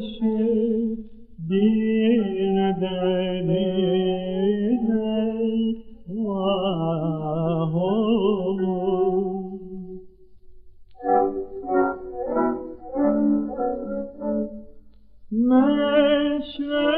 şey dine de dine vah. Meşre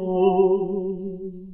home.